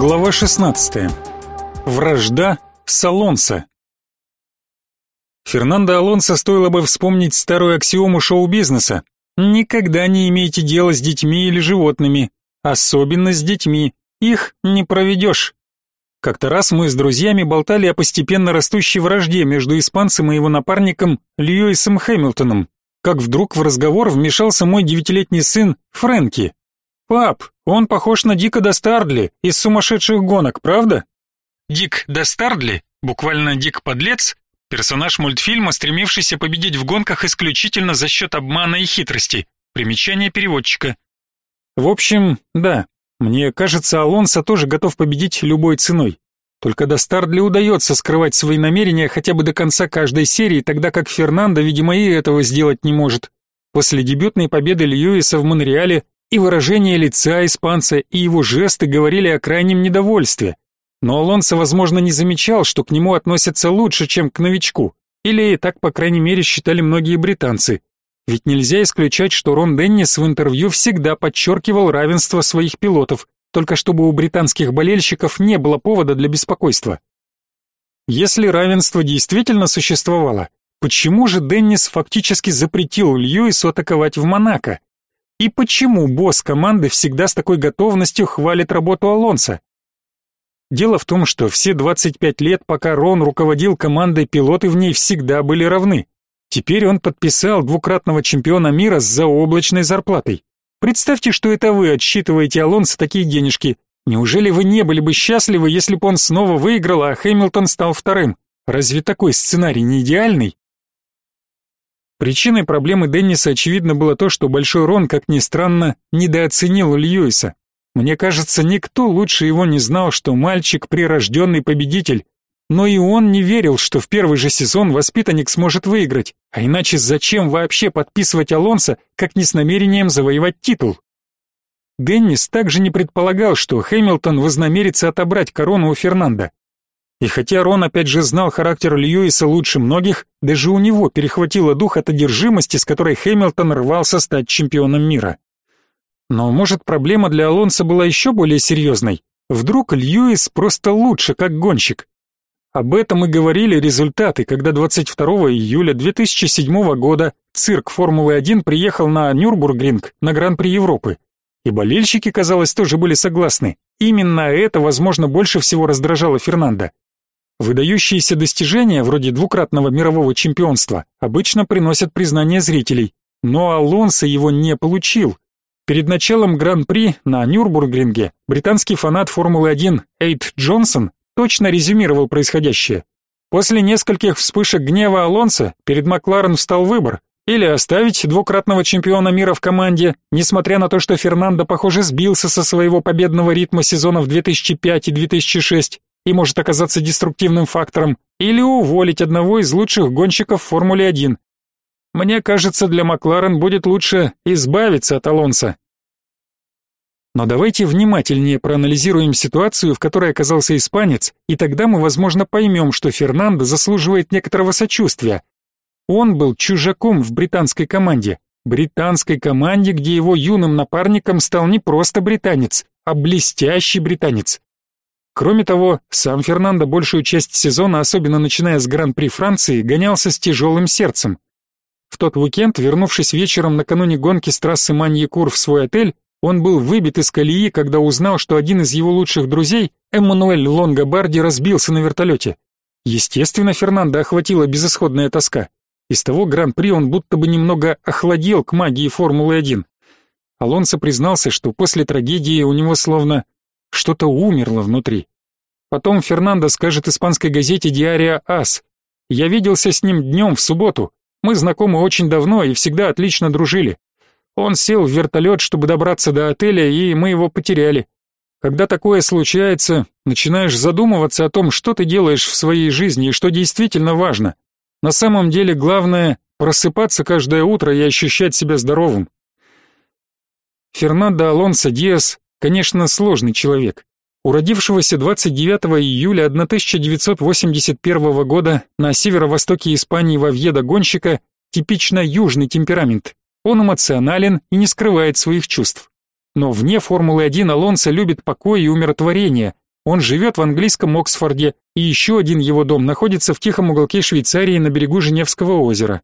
Глава 16. Вражда с Алонсо. Фернандо Алонсо стоило бы вспомнить старую аксиому шоу-бизнеса. Никогда не имейте дела с детьми или животными, особенно с детьми. Их не проведешь. Как-то раз мы с друзьями болтали о постепенно растущей вражде между испанцем и его напарником Льюисом Хэмилтоном, как вдруг в разговор вмешался мой девятилетний сын Фрэнки. «Пап, он похож на Дика Достардли из «Сумасшедших гонок», правда?» Дик Достардли, буквально Дик-подлец, персонаж мультфильма, стремившийся победить в гонках исключительно за счет обмана и хитрости. Примечание переводчика. В общем, да, мне кажется, Алонсо тоже готов победить любой ценой. Только Достардли удается скрывать свои намерения хотя бы до конца каждой серии, тогда как Фернандо, видимо, и этого сделать не может. После дебютной победы Льюиса в Монреале и выражение лица испанца, и его жесты говорили о крайнем недовольстве. Но Алонсо, возможно, не замечал, что к нему относятся лучше, чем к новичку. Или так, по крайней мере, считали многие британцы. Ведь нельзя исключать, что Рон Деннис в интервью всегда подчеркивал равенство своих пилотов, только чтобы у британских болельщиков не было повода для беспокойства. Если равенство действительно существовало, почему же Деннис фактически запретил Льюису атаковать в Монако? И почему босс команды всегда с такой готовностью хвалит работу Алонса? Дело в том, что все 25 лет, пока Рон руководил командой, пилоты в ней всегда были равны. Теперь он подписал двукратного чемпиона мира с заоблачной зарплатой. Представьте, что это вы отсчитываете Алонсо такие денежки. Неужели вы не были бы счастливы, если бы он снова выиграл, а Хэмилтон стал вторым? Разве такой сценарий не идеальный? Причиной проблемы Денниса очевидно было то, что Большой Рон, как ни странно, недооценил Льюиса. Мне кажется, никто лучше его не знал, что мальчик прирожденный победитель. Но и он не верил, что в первый же сезон воспитанник сможет выиграть. А иначе зачем вообще подписывать Алонса, как не с намерением завоевать титул? Деннис также не предполагал, что Хэмилтон вознамерится отобрать корону у Фернанда. И хотя Рон опять же знал характер Льюиса лучше многих, даже у него перехватило дух от одержимости, с которой Хэмилтон рвался стать чемпионом мира. Но может проблема для Алонса была еще более серьезной? Вдруг Льюис просто лучше как гонщик? Об этом и говорили результаты, когда 22 июля 2007 года цирк Формулы-1 приехал на Нюрбургринг на Гран-при Европы. И болельщики, казалось, тоже были согласны. Именно это, возможно, больше всего раздражало Фернандо. Выдающиеся достижения, вроде двукратного мирового чемпионства, обычно приносят признание зрителей, но Алонсо его не получил. Перед началом Гран-при на Нюрбургринге британский фанат Формулы-1 Эйд Джонсон точно резюмировал происходящее. После нескольких вспышек гнева Алонсо перед Макларен встал выбор или оставить двукратного чемпиона мира в команде, несмотря на то, что Фернандо, похоже, сбился со своего победного ритма сезонов 2005 и 2006, и может оказаться деструктивным фактором, или уволить одного из лучших гонщиков в Формуле-1. Мне кажется, для Макларен будет лучше избавиться от Алонса. Но давайте внимательнее проанализируем ситуацию, в которой оказался испанец, и тогда мы, возможно, поймем, что Фернандо заслуживает некоторого сочувствия. Он был чужаком в британской команде, британской команде, где его юным напарником стал не просто британец, а блестящий британец. Кроме того, сам Фернандо большую часть сезона, особенно начиная с Гран-при Франции, гонялся с тяжелым сердцем. В тот уикенд, вернувшись вечером накануне гонки с трассы Маньякур в свой отель, он был выбит из колеи, когда узнал, что один из его лучших друзей, Эммануэль Лонгобарди, разбился на вертолете. Естественно, Фернандо охватила безысходная тоска. Из того Гран-при он будто бы немного охладел к магии Формулы-1. Алонсо признался, что после трагедии у него словно что-то умерло внутри. Потом Фернандо скажет испанской газете «Диария Ас». «Я виделся с ним днем в субботу. Мы знакомы очень давно и всегда отлично дружили. Он сел в вертолет, чтобы добраться до отеля, и мы его потеряли. Когда такое случается, начинаешь задумываться о том, что ты делаешь в своей жизни и что действительно важно. На самом деле главное – просыпаться каждое утро и ощущать себя здоровым. Фернандо Алонсо Диас Конечно, сложный человек. У родившегося 29 июля 1981 года на северо-востоке Испании во Вьедо гонщика типично южный темперамент. Он эмоционален и не скрывает своих чувств. Но вне Формулы-1 Алонсо любит покой и умиротворение, Он живет в английском Оксфорде, и еще один его дом находится в тихом уголке Швейцарии на берегу Женевского озера.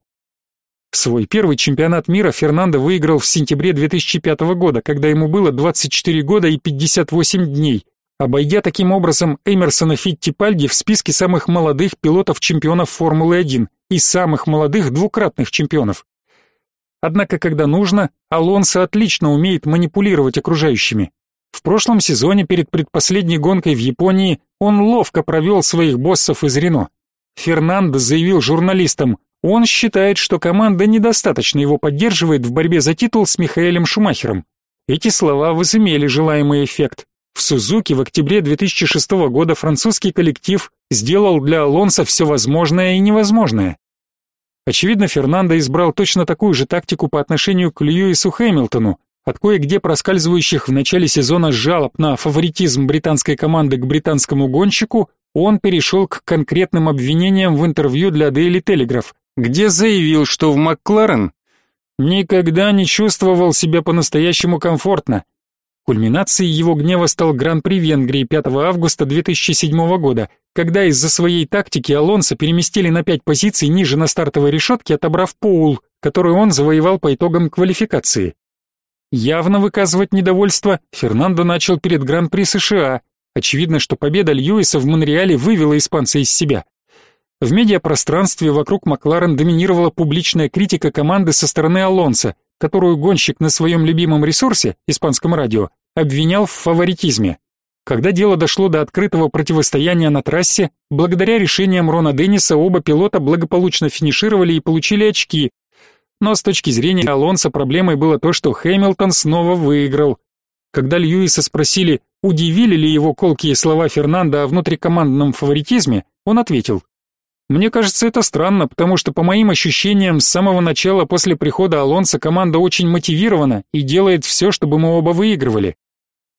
Свой первый чемпионат мира Фернандо выиграл в сентябре 2005 года, когда ему было 24 года и 58 дней, обойдя таким образом Эмерсона Фиттипальди в списке самых молодых пилотов-чемпионов Формулы-1 и самых молодых двукратных чемпионов. Однако, когда нужно, Алонсо отлично умеет манипулировать окружающими. В прошлом сезоне перед предпоследней гонкой в Японии он ловко провел своих боссов из Рено. Фернандо заявил журналистам, он считает, что команда недостаточно его поддерживает в борьбе за титул с Михаэлем Шумахером. Эти слова возымели желаемый эффект. В Сузуки в октябре 2006 года французский коллектив сделал для Алонса все возможное и невозможное. Очевидно, Фернандо избрал точно такую же тактику по отношению к Льюису Хэмилтону, от кое-где проскальзывающих в начале сезона жалоб на фаворитизм британской команды к британскому гонщику, он перешел к конкретным обвинениям в интервью для Daily Telegraph, где заявил, что в Макларен никогда не чувствовал себя по-настоящему комфортно. Кульминацией его гнева стал Гран-при Венгрии 5 августа 2007 года, когда из-за своей тактики Алонсо переместили на пять позиций ниже на стартовой решетке, отобрав Поул, который он завоевал по итогам квалификации. Явно выказывать недовольство Фернандо начал перед Гран-при США. Очевидно, что победа Льюиса в Монреале вывела испанца из себя. В медиапространстве вокруг Макларен доминировала публичная критика команды со стороны Алонса, которую гонщик на своем любимом ресурсе, испанском радио, обвинял в фаворитизме. Когда дело дошло до открытого противостояния на трассе, благодаря решениям Рона Денниса оба пилота благополучно финишировали и получили очки. Но с точки зрения Алонса проблемой было то, что Хэмилтон снова выиграл. Когда Льюиса спросили, удивили ли его колкие слова Фернандо о внутрикомандном фаворитизме, он ответил, мне кажется, это странно, потому что по моим ощущениям, с самого начала после прихода Алонса команда очень мотивирована и делает все, чтобы мы оба выигрывали.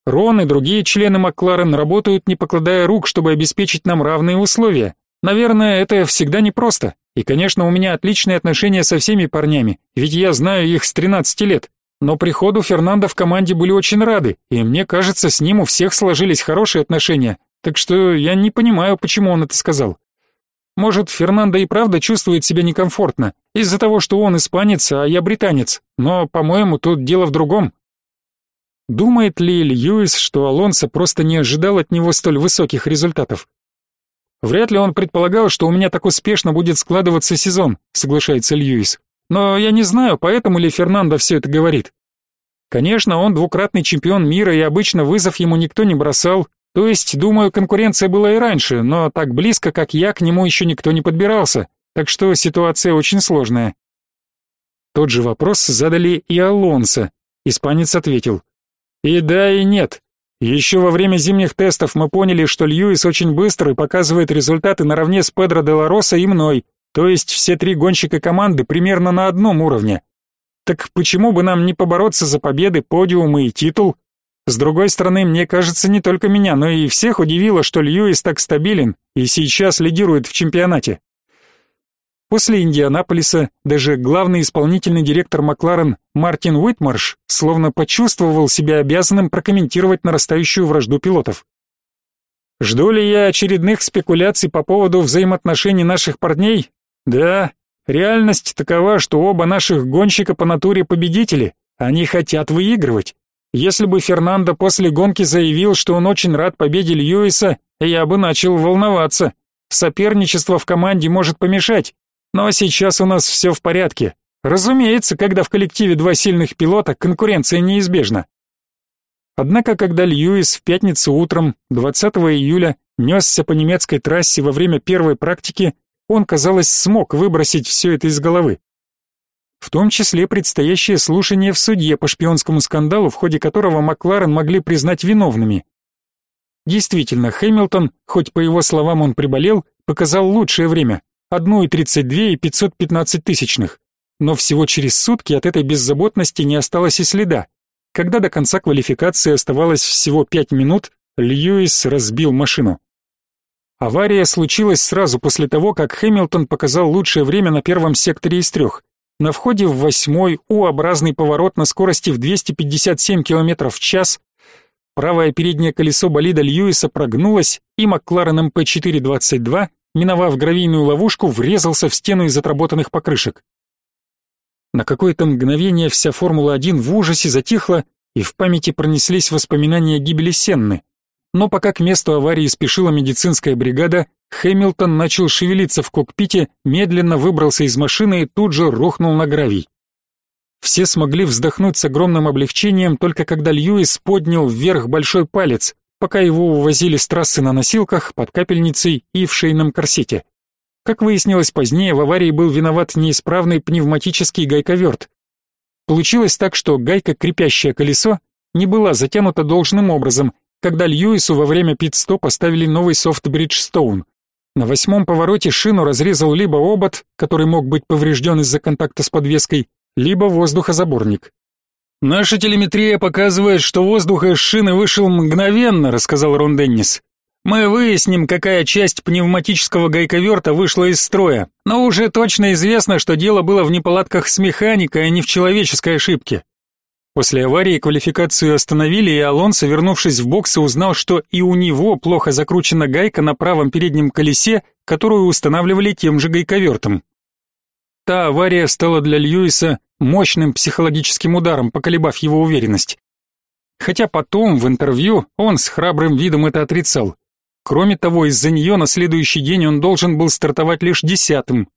Рон и другие члены Макларен работают, не покладая рук, чтобы обеспечить нам равные условия. Наверное, это всегда непросто. И, конечно, у меня отличные отношения со всеми парнями, ведь я знаю их с 13 лет. Но приходу Фернандо в команде были очень рады, и мне кажется, с ним у всех сложились хорошие отношения. Так что я не понимаю, почему он это сказал. Может, Фернандо и правда чувствует себя некомфортно, из-за того, что он испанец, а я британец, но, по-моему, тут дело в другом. Думает ли Льюис, что Алонсо просто не ожидал от него столь высоких результатов? Вряд ли он предполагал, что у меня так успешно будет складываться сезон, соглашается Льюис. Но я не знаю, поэтому ли Фернандо все это говорит. Конечно, он двукратный чемпион мира, и обычно вызов ему никто не бросал, то есть, думаю, конкуренция была и раньше, но так близко, как я, к нему еще никто не подбирался, так что ситуация очень сложная. Тот же вопрос задали и Алонсо. Испанец ответил. И да, и нет. Еще во время зимних тестов мы поняли, что Льюис очень быстро и показывает результаты наравне с Педро де ла Роса и мной, то есть все три гонщика команды примерно на одном уровне. Так почему бы нам не побороться за победы, подиумы и титул? С другой стороны, мне кажется, не только меня, но и всех удивило, что Льюис так стабилен и сейчас лидирует в чемпионате. После Индианаполиса даже главный исполнительный директор Макларен Мартин Уитмарш словно почувствовал себя обязанным прокомментировать нарастающую вражду пилотов. Жду ли я очередных спекуляций по поводу взаимоотношений наших парней? Да, реальность такова, что оба наших гонщика по натуре победители, они хотят выигрывать. Если бы Фернандо после гонки заявил, что он очень рад победе Льюиса, я бы начал волноваться. Соперничество в команде может помешать. Но сейчас у нас все в порядке. Разумеется, когда в коллективе два сильных пилота, конкуренция неизбежна. Однако, когда Льюис в пятницу утром, 20 июля, несся по немецкой трассе во время первой практики, он, казалось, смог выбросить все это из головы в том числе предстоящее слушание в суде по шпионскому скандалу, в ходе которого Макларен могли признать виновными. Действительно, Хэмилтон, хоть по его словам он приболел, показал лучшее время – 1,32 и 515 тысячных. Но всего через сутки от этой беззаботности не осталось и следа. Когда до конца квалификации оставалось всего 5 минут, Льюис разбил машину. Авария случилась сразу после того, как Хэмилтон показал лучшее время на первом секторе из трех. На входе в восьмой У-образный поворот на скорости в 257 км в час правое переднее колесо болида Льюиса прогнулось, и Маклареном P422, миновав гравийную ловушку, врезался в стену из отработанных покрышек. На какое-то мгновение вся Формула-1 в ужасе затихла, и в памяти пронеслись воспоминания гибели Сенны. Но пока к месту аварии спешила медицинская бригада, Хэмилтон начал шевелиться в кокпите, медленно выбрался из машины и тут же рухнул на гравий. Все смогли вздохнуть с огромным облегчением, только когда Льюис поднял вверх большой палец, пока его увозили с трассы на носилках, под капельницей и в шейном корсете. Как выяснилось позднее, в аварии был виноват неисправный пневматический гайковерт. Получилось так, что гайка, крепящая колесо, не была затянута должным образом, когда Льюису во время пит-стоп поставили новый софт Bridgestone. На восьмом повороте шину разрезал либо обод, который мог быть поврежден из-за контакта с подвеской, либо воздухозаборник. «Наша телеметрия показывает, что воздух из шины вышел мгновенно», рассказал Рон Деннис. «Мы выясним, какая часть пневматического гайковерта вышла из строя, но уже точно известно, что дело было в неполадках с механикой, а не в человеческой ошибке. После аварии квалификацию остановили, и Алонсо, вернувшись в боксы, узнал, что и у него плохо закручена гайка на правом переднем колесе, которую устанавливали тем же гайковертом. Та авария стала для Льюиса мощным психологическим ударом, поколебав его уверенность. Хотя потом, в интервью, он с храбрым видом это отрицал. Кроме того, из-за нее на следующий день он должен был стартовать лишь десятым.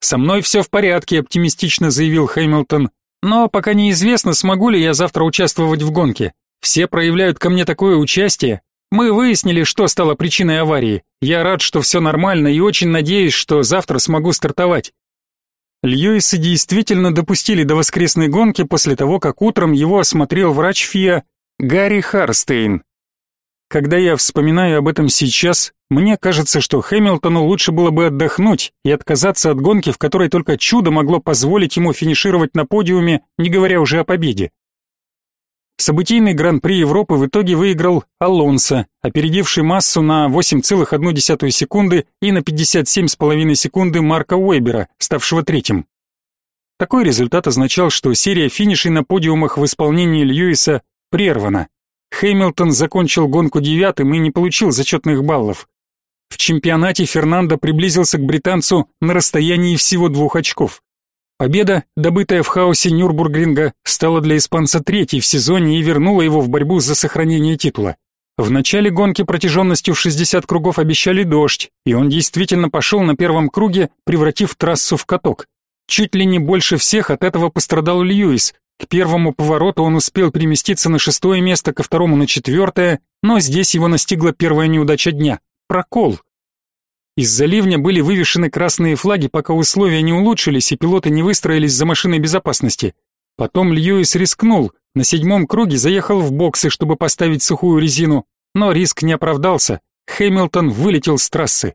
«Со мной все в порядке», — оптимистично заявил Хэмилтон. Но пока неизвестно, смогу ли я завтра участвовать в гонке. Все проявляют ко мне такое участие. Мы выяснили, что стало причиной аварии. Я рад, что все нормально и очень надеюсь, что завтра смогу стартовать. Льюиса действительно допустили до воскресной гонки после того, как утром его осмотрел врач ФИА Гарри Харстейн. Когда я вспоминаю об этом сейчас, мне кажется, что Хэмилтону лучше было бы отдохнуть и отказаться от гонки, в которой только чудо могло позволить ему финишировать на подиуме, не говоря уже о победе. Событийный Гран-при Европы в итоге выиграл Алонсо, опередивший массу на 8,1 секунды и на 57,5 секунды Марка Уэбера, ставшего третьим. Такой результат означал, что серия финишей на подиумах в исполнении Льюиса прервана. Хэмилтон закончил гонку девятым и не получил зачетных баллов. В чемпионате Фернандо приблизился к британцу на расстоянии всего двух очков. Победа, добытая в хаосе Нюрбургринга, стала для испанца третьей в сезоне и вернула его в борьбу за сохранение титула. В начале гонки протяженностью в 60 кругов обещали дождь, и он действительно пошел на первом круге, превратив трассу в каток. Чуть ли не больше всех от этого пострадал Льюис, к первому повороту он успел переместиться на шестое место, ко второму на четвертое, но здесь его настигла первая неудача дня — прокол. Из-за ливня были вывешены красные флаги, пока условия не улучшились и пилоты не выстроились за машиной безопасности. Потом Льюис рискнул, на седьмом круге заехал в боксы, чтобы поставить сухую резину, но риск не оправдался. Хэмилтон вылетел с трассы.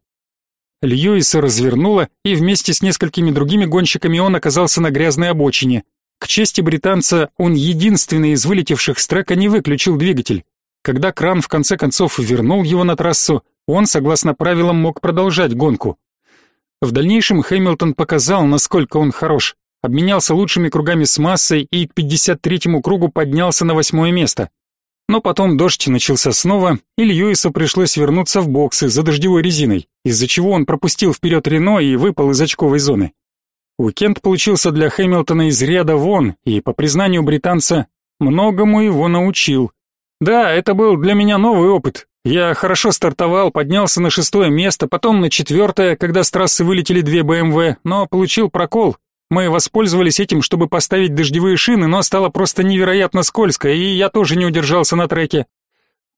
Льюиса развернуло, и вместе с несколькими другими гонщиками он оказался на грязной обочине. К чести британца, он единственный из вылетевших с трека не выключил двигатель. Когда кран в конце концов вернул его на трассу, он, согласно правилам, мог продолжать гонку. В дальнейшем Хэмилтон показал, насколько он хорош. Обменялся лучшими кругами с массой и к 53-му кругу поднялся на восьмое место. Но потом дождь начался снова, и Льюису пришлось вернуться в боксы за дождевой резиной, из-за чего он пропустил вперед Рено и выпал из очковой зоны. Уикенд получился для Хэмилтона из ряда вон, и, по признанию британца, многому его научил. Да, это был для меня новый опыт. Я хорошо стартовал, поднялся на шестое место, потом на четвертое, когда с трассы вылетели две БМВ, но получил прокол. Мы воспользовались этим, чтобы поставить дождевые шины, но стало просто невероятно скользко, и я тоже не удержался на треке.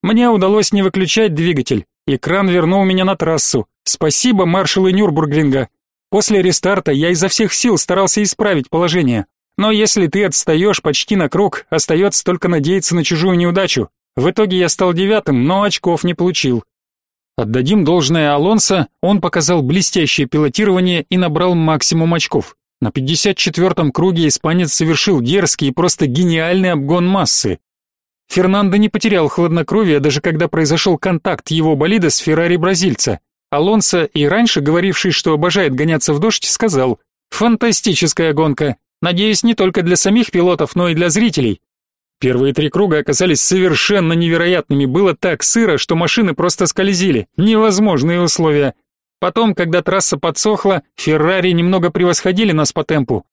Мне удалось не выключать двигатель, и кран вернул меня на трассу. Спасибо маршалу Нюрбургринга. После рестарта я изо всех сил старался исправить положение. Но если ты отстаешь почти на круг, остается только надеяться на чужую неудачу. В итоге я стал девятым, но очков не получил. Отдадим должное Алонсо, он показал блестящее пилотирование и набрал максимум очков. На 54-м круге испанец совершил дерзкий и просто гениальный обгон массы. Фернандо не потерял хладнокровия, даже когда произошел контакт его болида с Феррари бразильца. Алонсо, и раньше говоривший, что обожает гоняться в дождь, сказал «Фантастическая гонка! Надеюсь, не только для самих пилотов, но и для зрителей». Первые три круга оказались совершенно невероятными, было так сыро, что машины просто скользили, невозможные условия. Потом, когда трасса подсохла, Феррари немного превосходили нас по темпу.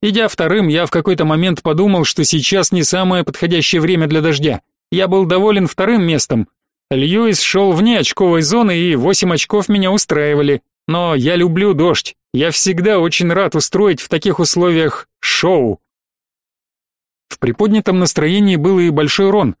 Идя вторым, я в какой-то момент подумал, что сейчас не самое подходящее время для дождя. Я был доволен вторым местом. Льюис шел вне очковой зоны, и восемь очков меня устраивали. Но я люблю дождь. Я всегда очень рад устроить в таких условиях шоу. В приподнятом настроении был и Большой Рон.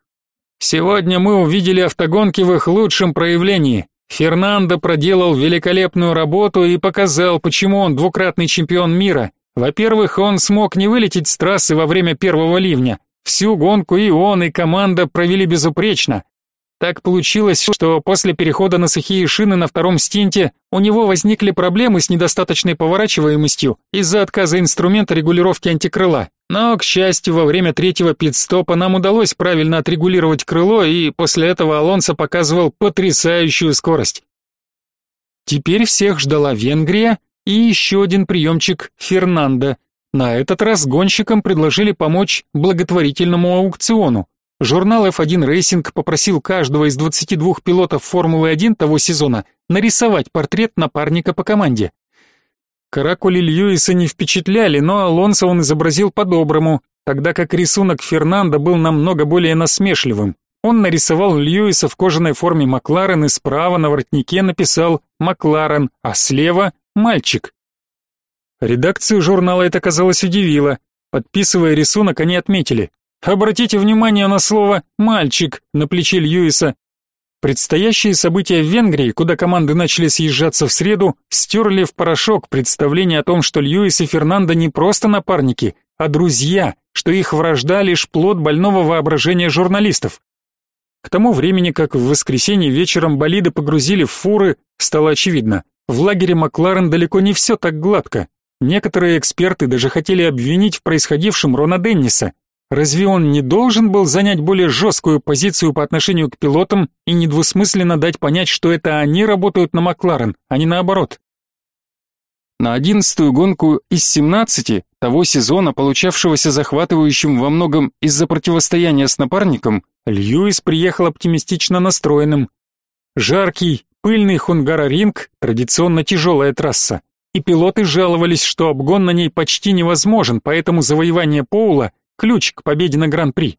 Сегодня мы увидели автогонки в их лучшем проявлении. Фернандо проделал великолепную работу и показал, почему он двукратный чемпион мира. Во-первых, он смог не вылететь с трассы во время первого ливня. Всю гонку и он, и команда провели безупречно. Так получилось, что после перехода на сухие шины на втором стинте у него возникли проблемы с недостаточной поворачиваемостью из-за отказа инструмента регулировки антикрыла. Но, к счастью, во время третьего пит-стопа нам удалось правильно отрегулировать крыло, и после этого Алонсо показывал потрясающую скорость. Теперь всех ждала Венгрия и еще один приемчик Фернандо. На этот раз гонщикам предложили помочь благотворительному аукциону. Журнал F1 Racing попросил каждого из 22 пилотов Формулы-1 того сезона нарисовать портрет напарника по команде. Каракули Льюиса не впечатляли, но Алонсо он изобразил по-доброму, тогда как рисунок Фернандо был намного более насмешливым. Он нарисовал Льюиса в кожаной форме Макларен и справа на воротнике написал «Макларен», а слева «Мальчик». Редакцию журнала это, казалось, удивило. Подписывая рисунок, они отметили Обратите внимание на слово «мальчик» на плече Льюиса. Предстоящие события в Венгрии, куда команды начали съезжаться в среду, стерли в порошок представление о том, что Льюис и Фернандо не просто напарники, а друзья, что их вражда лишь плод больного воображения журналистов. К тому времени, как в воскресенье вечером болиды погрузили в фуры, стало очевидно, в лагере Макларен далеко не все так гладко. Некоторые эксперты даже хотели обвинить в происходившем Рона Денниса, Разве он не должен был занять более жесткую позицию по отношению к пилотам и недвусмысленно дать понять, что это они работают на Макларен, а не наоборот? На одиннадцатую гонку из семнадцати того сезона, получавшегося захватывающим во многом из-за противостояния с напарником, Льюис приехал оптимистично настроенным. Жаркий, пыльный Хунгара-ринг, традиционно тяжелая трасса, и пилоты жаловались, что обгон на ней почти невозможен, поэтому завоевание Поула ключ к победе на Гран-при.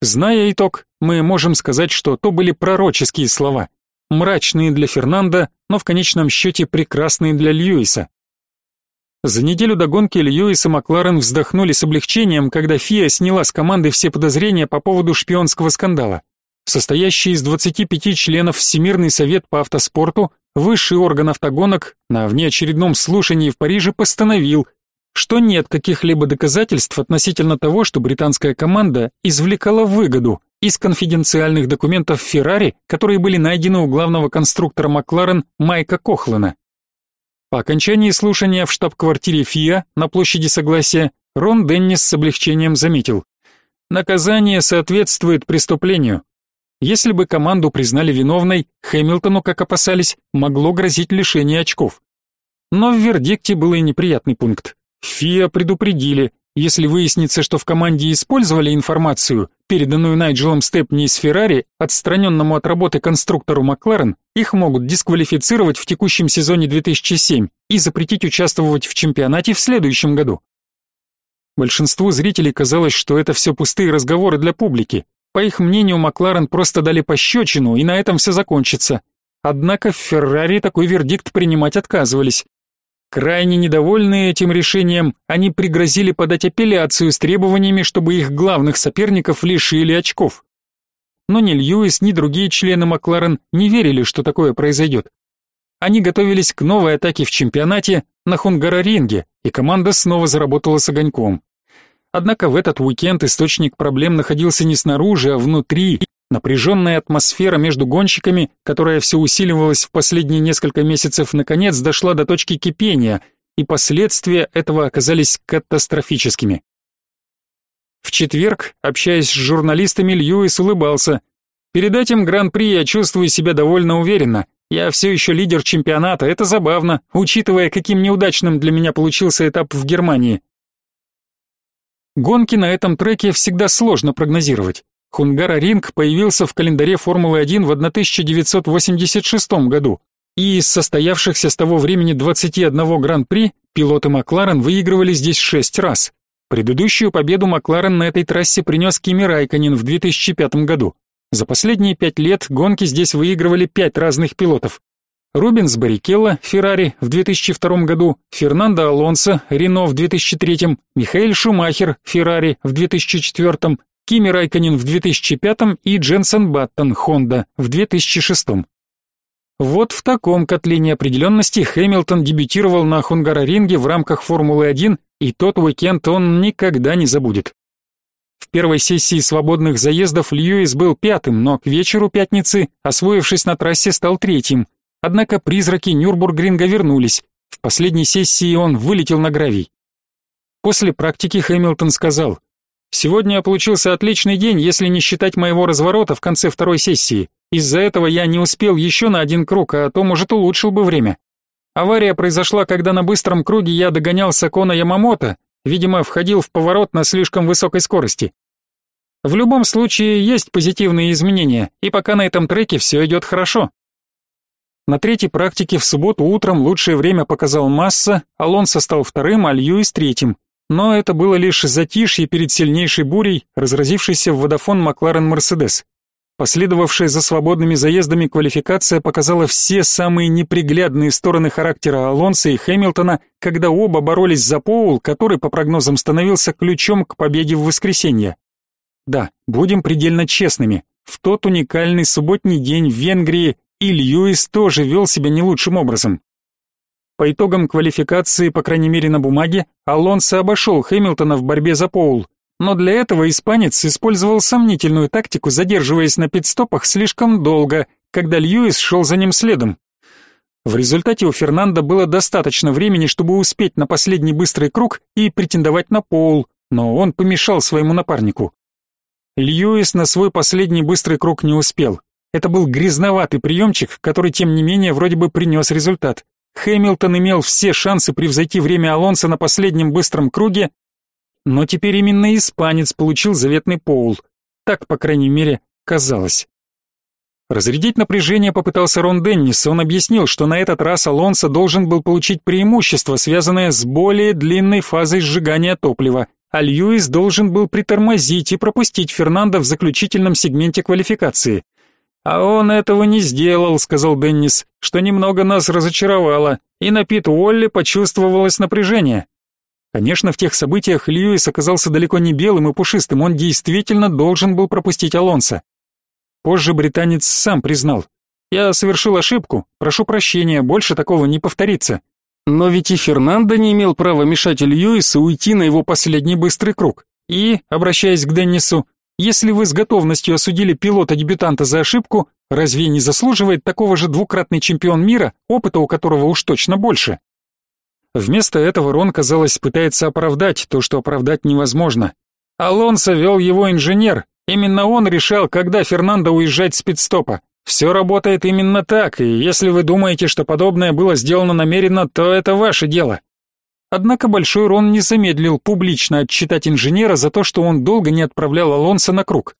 Зная итог, мы можем сказать, что то были пророческие слова, мрачные для Фернанда, но в конечном счете прекрасные для Льюиса. За неделю до гонки Льюис и Макларен вздохнули с облегчением, когда ФИА сняла с команды все подозрения по поводу шпионского скандала. Состоящий из 25 членов Всемирный совет по автоспорту, высший орган автогонок, на внеочередном слушании в Париже постановил, что нет каких-либо доказательств относительно того, что британская команда извлекала выгоду из конфиденциальных документов Феррари, которые были найдены у главного конструктора Макларен Майка Кохлана. По окончании слушания в штаб-квартире ФИА на площади Согласия Рон Деннис с облегчением заметил: наказание соответствует преступлению. Если бы команду признали виновной, Хэмилтону, как опасались, могло грозить лишение очков. Но в вердикте был и неприятный пункт. ФИА предупредили, если выяснится, что в команде использовали информацию, переданную Найджелом Степни из Феррари, отстраненному от работы конструктору Макларен, их могут дисквалифицировать в текущем сезоне 2007 и запретить участвовать в чемпионате в следующем году. Большинству зрителей казалось, что это все пустые разговоры для публики. По их мнению, Макларен просто дали пощечину, и на этом все закончится. Однако в Феррари такой вердикт принимать отказывались. Крайне недовольные этим решением, они пригрозили подать апелляцию с требованиями, чтобы их главных соперников лишили очков. Но ни Льюис, ни другие члены Макларен не верили, что такое произойдет. Они готовились к новой атаке в чемпионате на Хунгароринге, и команда снова заработала с огоньком. Однако в этот уикенд источник проблем находился не снаружи, а внутри, Напряженная атмосфера между гонщиками, которая все усиливалась в последние несколько месяцев, наконец дошла до точки кипения, и последствия этого оказались катастрофическими. В четверг, общаясь с журналистами, Льюис улыбался. «Перед этим Гран-при я чувствую себя довольно уверенно. Я все еще лидер чемпионата, это забавно, учитывая, каким неудачным для меня получился этап в Германии. Гонки на этом треке всегда сложно прогнозировать. Хунгара-ринг появился в календаре Формулы-1 в 1986 году, и из состоявшихся с того времени 21 гран-при пилоты Макларен выигрывали здесь шесть раз. Предыдущую победу Макларен на этой трассе принес Кими Райконен в 2005 году. За последние пять лет гонки здесь выигрывали пять разных пилотов. Рубенс Баррикелло, Феррари в 2002 году, Фернандо Алонсо, Рено в 2003, Михаэль Шумахер, Феррари в 2004, Кими Райконен в 2005 и Дженсен Баттон, Honda в 2006. Вот в таком котле неопределенности Хэмилтон дебютировал на Хунгароринге в рамках Формулы-1, и тот уикенд он никогда не забудет. В первой сессии свободных заездов Льюис был пятым, но к вечеру пятницы, освоившись на трассе, стал третьим. Однако призраки Нюрбургринга вернулись. В последней сессии он вылетел на гравий. После практики Хэмилтон сказал, «Сегодня получился отличный день, если не считать моего разворота в конце второй сессии. Из-за этого я не успел еще на один круг, а то, может, улучшил бы время. Авария произошла, когда на быстром круге я догонял Сакона Ямамото, видимо, входил в поворот на слишком высокой скорости. В любом случае, есть позитивные изменения, и пока на этом треке все идет хорошо. На третьей практике в субботу утром лучшее время показал Масса, Алонсо стал вторым, а Льюис третьим. Но это было лишь затишье перед сильнейшей бурей, разразившейся в водофон Макларен-Мерседес. Последовавшая за свободными заездами квалификация показала все самые неприглядные стороны характера Алонса и Хэмилтона, когда оба боролись за Поул, который, по прогнозам, становился ключом к победе в воскресенье. Да, будем предельно честными, в тот уникальный субботний день в Венгрии и Льюис тоже вел себя не лучшим образом. По итогам квалификации, по крайней мере на бумаге, Алонсо обошел Хэмилтона в борьбе за Поул, но для этого испанец использовал сомнительную тактику, задерживаясь на пидстопах слишком долго, когда Льюис шел за ним следом. В результате у Фернандо было достаточно времени, чтобы успеть на последний быстрый круг и претендовать на пол, но он помешал своему напарнику. Льюис на свой последний быстрый круг не успел. Это был грязноватый приемчик, который, тем не менее, вроде бы принес результат. Хэмилтон имел все шансы превзойти время Алонса на последнем быстром круге, но теперь именно испанец получил заветный поул. Так, по крайней мере, казалось. Разрядить напряжение попытался Рон Деннис. Он объяснил, что на этот раз Алонсо должен был получить преимущество, связанное с более длинной фазой сжигания топлива, а Льюис должен был притормозить и пропустить Фернандо в заключительном сегменте квалификации. «А он этого не сделал», — сказал Деннис, что немного нас разочаровало, и на Пит Уолли почувствовалось напряжение. Конечно, в тех событиях Льюис оказался далеко не белым и пушистым, он действительно должен был пропустить Алонса. Позже британец сам признал. «Я совершил ошибку, прошу прощения, больше такого не повторится». Но ведь и Фернандо не имел права мешать Льюису уйти на его последний быстрый круг. И, обращаясь к Деннису, если вы с готовностью осудили пилота-дебютанта за ошибку, разве не заслуживает такого же двукратный чемпион мира, опыта у которого уж точно больше? Вместо этого Рон, казалось, пытается оправдать то, что оправдать невозможно. Алонсо вел его инженер. Именно он решал, когда Фернандо уезжать с пидстопа. Все работает именно так, и если вы думаете, что подобное было сделано намеренно, то это ваше дело. Однако Большой Рон не замедлил публично отчитать инженера за то, что он долго не отправлял Алонсо на круг.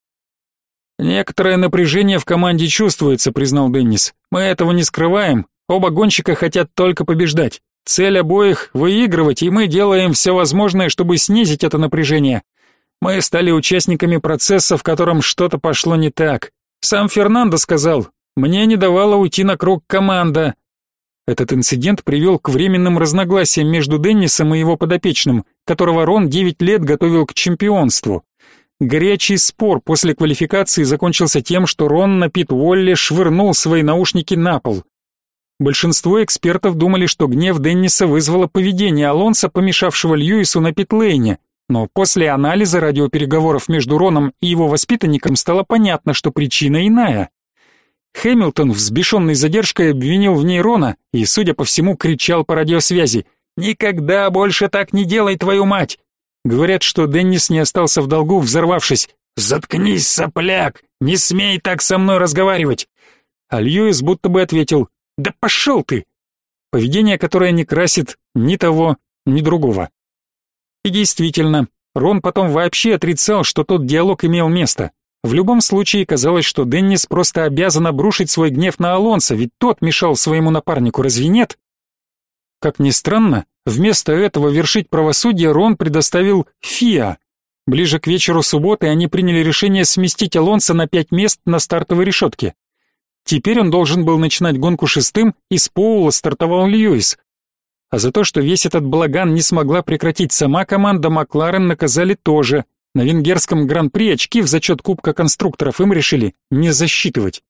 «Некоторое напряжение в команде чувствуется», — признал Деннис. «Мы этого не скрываем. Оба гонщика хотят только побеждать. Цель обоих — выигрывать, и мы делаем все возможное, чтобы снизить это напряжение. Мы стали участниками процесса, в котором что-то пошло не так. Сам Фернандо сказал, мне не давала уйти на круг команда. Этот инцидент привел к временным разногласиям между Деннисом и его подопечным, которого Рон 9 лет готовил к чемпионству. Горячий спор после квалификации закончился тем, что Рон на пит Уолле швырнул свои наушники на пол. Большинство экспертов думали, что гнев Денниса вызвало поведение Алонса, помешавшего Льюису на питлейне, но после анализа радиопереговоров между Роном и его воспитанником стало понятно, что причина иная. Хэмилтон, взбешенный задержкой, обвинил в ней Рона и, судя по всему, кричал по радиосвязи «Никогда больше так не делай, твою мать!» Говорят, что Деннис не остался в долгу, взорвавшись «Заткнись, сопляк! Не смей так со мной разговаривать!» А Льюис будто бы ответил да пошел ты! Поведение, которое не красит ни того, ни другого. И действительно, Рон потом вообще отрицал, что тот диалог имел место. В любом случае казалось, что Деннис просто обязан обрушить свой гнев на Алонса, ведь тот мешал своему напарнику, разве нет? Как ни странно, вместо этого вершить правосудие Рон предоставил Фиа. Ближе к вечеру субботы они приняли решение сместить Алонса на пять мест на стартовой решетке. Теперь он должен был начинать гонку шестым, и с Поула стартовал Льюис. А за то, что весь этот балаган не смогла прекратить сама команда, Макларен наказали тоже. На венгерском гран-при очки в зачет Кубка конструкторов им решили не засчитывать.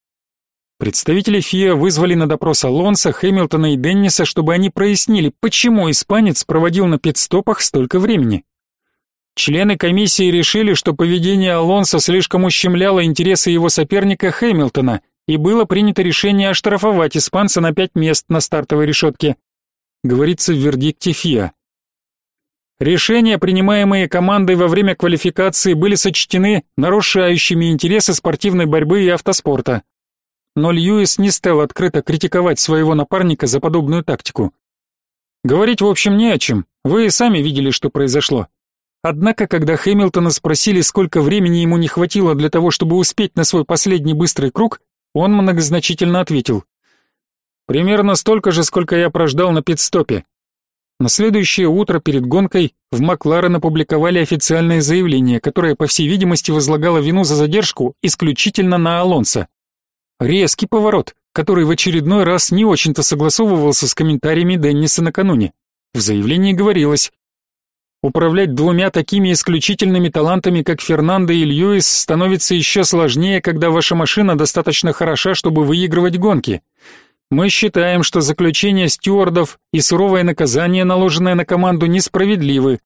Представители ФИА вызвали на допрос Алонса, Хэмилтона и Денниса, чтобы они прояснили, почему испанец проводил на пит-стопах столько времени. Члены комиссии решили, что поведение Алонса слишком ущемляло интересы его соперника Хэмилтона, и было принято решение оштрафовать испанца на пять мест на стартовой решетке. Говорится в вердикте ФИА. Решения, принимаемые командой во время квалификации, были сочтены нарушающими интересы спортивной борьбы и автоспорта. Но Льюис не стал открыто критиковать своего напарника за подобную тактику. Говорить, в общем, не о чем. Вы сами видели, что произошло. Однако, когда Хэмилтона спросили, сколько времени ему не хватило для того, чтобы успеть на свой последний быстрый круг, он многозначительно ответил. «Примерно столько же, сколько я прождал на пит-стопе. На следующее утро перед гонкой в Макларен опубликовали официальное заявление, которое, по всей видимости, возлагало вину за задержку исключительно на Алонсо. Резкий поворот, который в очередной раз не очень-то согласовывался с комментариями Денниса накануне. В заявлении говорилось Управлять двумя такими исключительными талантами, как Фернандо и Льюис, становится еще сложнее, когда ваша машина достаточно хороша, чтобы выигрывать гонки. Мы считаем, что заключение стюардов и суровое наказание, наложенное на команду, несправедливы.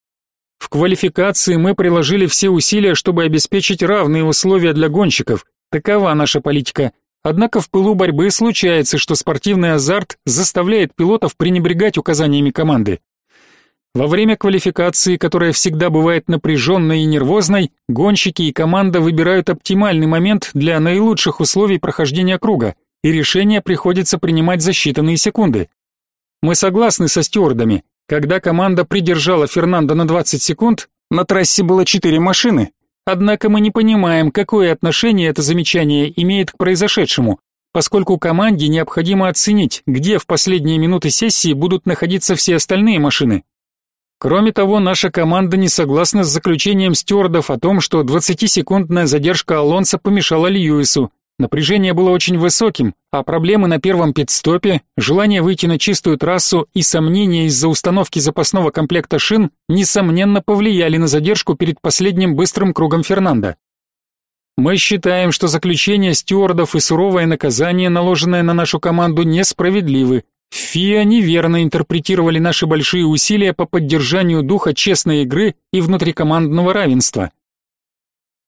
В квалификации мы приложили все усилия, чтобы обеспечить равные условия для гонщиков. Такова наша политика. Однако в пылу борьбы случается, что спортивный азарт заставляет пилотов пренебрегать указаниями команды. Во время квалификации, которая всегда бывает напряженной и нервозной, гонщики и команда выбирают оптимальный момент для наилучших условий прохождения круга и решение приходится принимать за считанные секунды. Мы согласны со стюардами. Когда команда придержала Фернандо на 20 секунд, на трассе было 4 машины. Однако мы не понимаем, какое отношение это замечание имеет к произошедшему, поскольку команде необходимо оценить, где в последние минуты сессии будут находиться все остальные машины. Кроме того, наша команда не согласна с заключением стюардов о том, что 20-секундная задержка Алонса помешала Льюису, Напряжение было очень высоким, а проблемы на первом пит-стопе, желание выйти на чистую трассу и сомнения из-за установки запасного комплекта шин несомненно повлияли на задержку перед последним быстрым кругом Фернанда. Мы считаем, что заключение стюардов и суровое наказание, наложенное на нашу команду, несправедливы. ФИА неверно интерпретировали наши большие усилия по поддержанию духа честной игры и внутрикомандного равенства.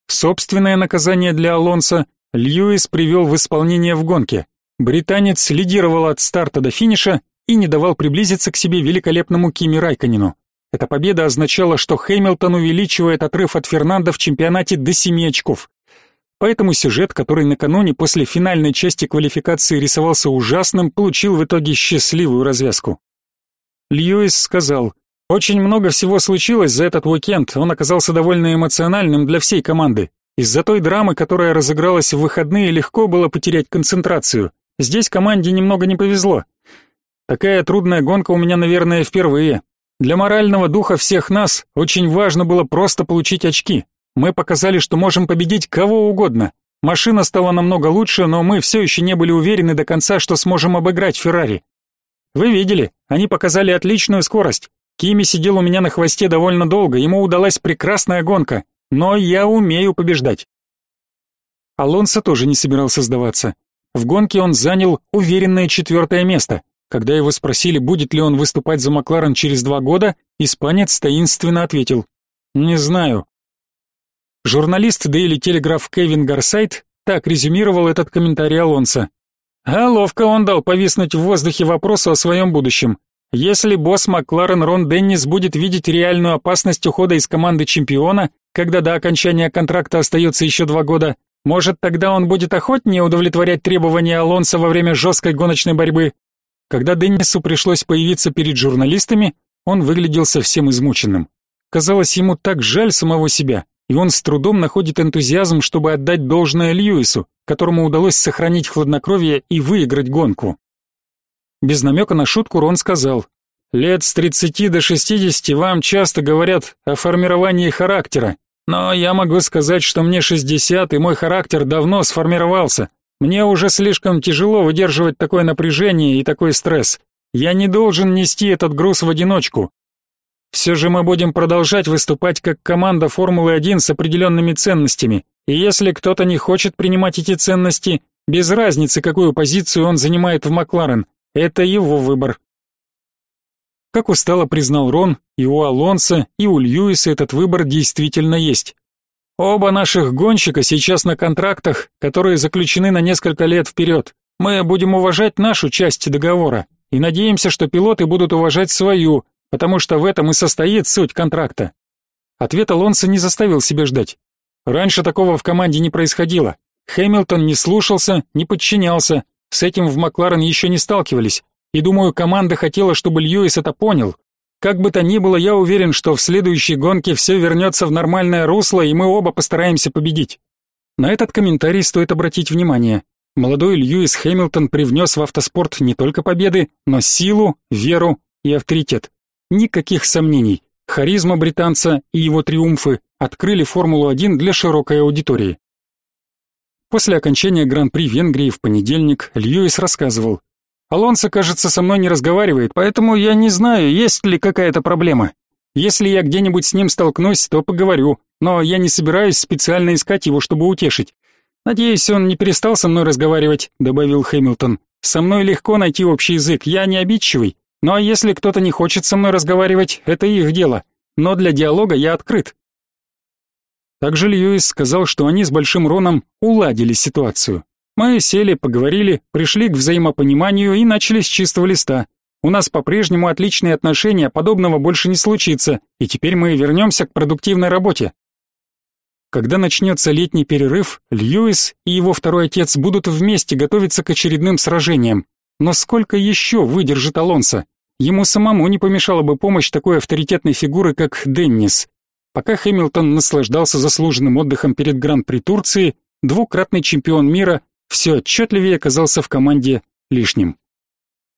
Собственное наказание для Алонса Льюис привел в исполнение в гонке. Британец лидировал от старта до финиша и не давал приблизиться к себе великолепному Кими Райконину. Эта победа означала, что Хэмилтон увеличивает отрыв от Фернандо в чемпионате до 7 очков. Поэтому сюжет, который накануне после финальной части квалификации рисовался ужасным, получил в итоге счастливую развязку. Льюис сказал, «Очень много всего случилось за этот уикенд, он оказался довольно эмоциональным для всей команды. Из-за той драмы, которая разыгралась в выходные, легко было потерять концентрацию. Здесь команде немного не повезло. Такая трудная гонка у меня, наверное, впервые. Для морального духа всех нас очень важно было просто получить очки. Мы показали, что можем победить кого угодно. Машина стала намного лучше, но мы все еще не были уверены до конца, что сможем обыграть Феррари. Вы видели, они показали отличную скорость. Кими сидел у меня на хвосте довольно долго, ему удалась прекрасная гонка но я умею побеждать. Алонсо тоже не собирался сдаваться. В гонке он занял уверенное четвертое место. Когда его спросили, будет ли он выступать за Макларен через два года, испанец таинственно ответил «Не знаю». Журналист Daily Telegraph Кевин Гарсайт так резюмировал этот комментарий Алонсо. А ловко он дал повиснуть в воздухе вопросу о своем будущем. Если босс Макларен Рон Деннис будет видеть реальную опасность ухода из команды чемпиона, когда до окончания контракта остается еще два года. Может, тогда он будет охотнее удовлетворять требования Алонса во время жесткой гоночной борьбы. Когда Деннису пришлось появиться перед журналистами, он выглядел совсем измученным. Казалось, ему так жаль самого себя, и он с трудом находит энтузиазм, чтобы отдать должное Льюису, которому удалось сохранить хладнокровие и выиграть гонку. Без намека на шутку Рон сказал, «Лет с 30 до 60 вам часто говорят о формировании характера, но я могу сказать, что мне 60, и мой характер давно сформировался. Мне уже слишком тяжело выдерживать такое напряжение и такой стресс. Я не должен нести этот груз в одиночку. Все же мы будем продолжать выступать как команда Формулы-1 с определенными ценностями. И если кто-то не хочет принимать эти ценности, без разницы, какую позицию он занимает в Макларен, это его выбор. Как устало признал Рон, и у Алонса, и у Льюиса этот выбор действительно есть. Оба наших гонщика сейчас на контрактах, которые заключены на несколько лет вперед. Мы будем уважать нашу часть договора и надеемся, что пилоты будут уважать свою, потому что в этом и состоит суть контракта. Ответ Алонса не заставил себя ждать. Раньше такого в команде не происходило. Хэмилтон не слушался, не подчинялся. С этим в Макларен еще не сталкивались. И думаю, команда хотела, чтобы Льюис это понял, как бы то ни было, я уверен, что в следующей гонке все вернется в нормальное русло, и мы оба постараемся победить. На этот комментарий стоит обратить внимание. Молодой Льюис Хэмилтон привнес в автоспорт не только победы, но силу, веру и авторитет. Никаких сомнений. Харизма британца и его триумфы открыли Формулу-1 для широкой аудитории. После окончания Гран-при Венгрии в понедельник Льюис рассказывал, Алонсо, кажется, со мной не разговаривает, поэтому я не знаю, есть ли какая-то проблема. Если я где-нибудь с ним столкнусь, то поговорю, но я не собираюсь специально искать его, чтобы утешить. Надеюсь, он не перестал со мной разговаривать, добавил Хэмилтон. Со мной легко найти общий язык, я не обидчивый. Ну а если кто-то не хочет со мной разговаривать, это их дело. Но для диалога я открыт. Также Льюис сказал, что они с Большим Роном уладили ситуацию. Мы сели, поговорили, пришли к взаимопониманию и начали с чистого листа. У нас по-прежнему отличные отношения, подобного больше не случится, и теперь мы вернемся к продуктивной работе. Когда начнется летний перерыв, Льюис и его второй отец будут вместе готовиться к очередным сражениям. Но сколько еще выдержит Алонсо? Ему самому не помешала бы помощь такой авторитетной фигуры, как Деннис. Пока Хэмилтон наслаждался заслуженным отдыхом перед Гран-при Турции, двукратный чемпион мира все отчетливее оказался в команде лишним.